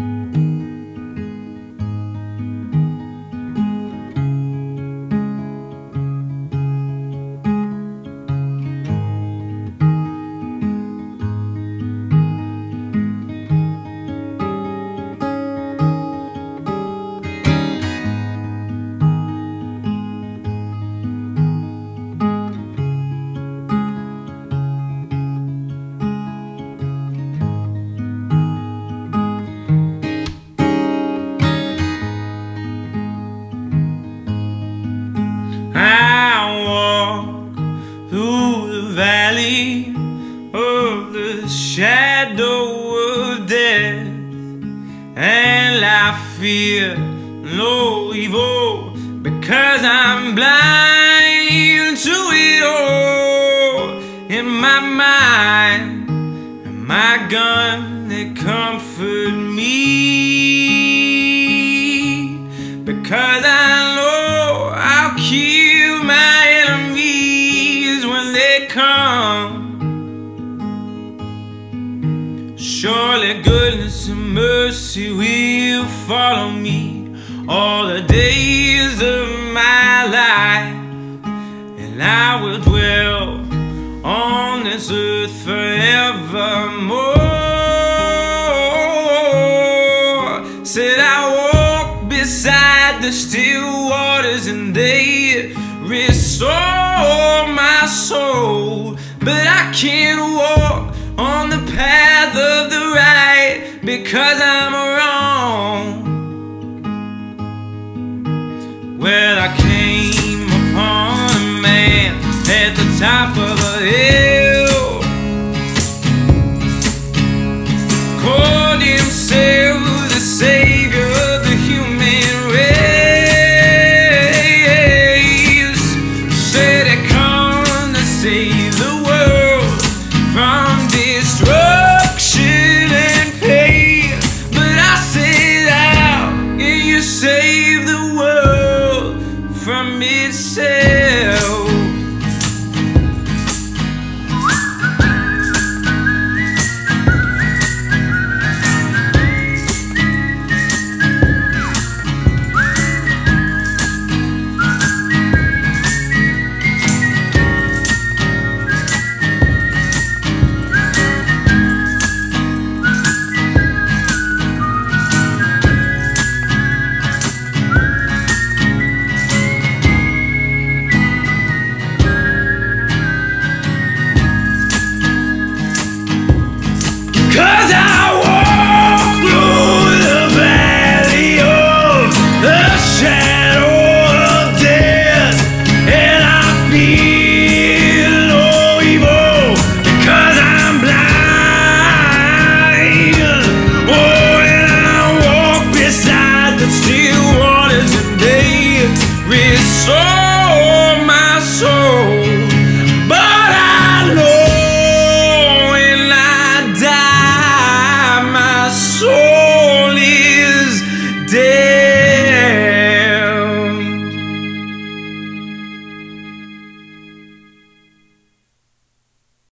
I the shadow of death, and I fear no evil because I'm blind to it all. In my mind, and my gun that comfort me because I know I'll kill my enemies when they come. Surely goodness and mercy will follow me all the days of my life, and I will dwell on this earth forevermore. Said I walk beside the still waters and they restore my soul. But I can't walk on the path of the right because I'm save the world from itself? I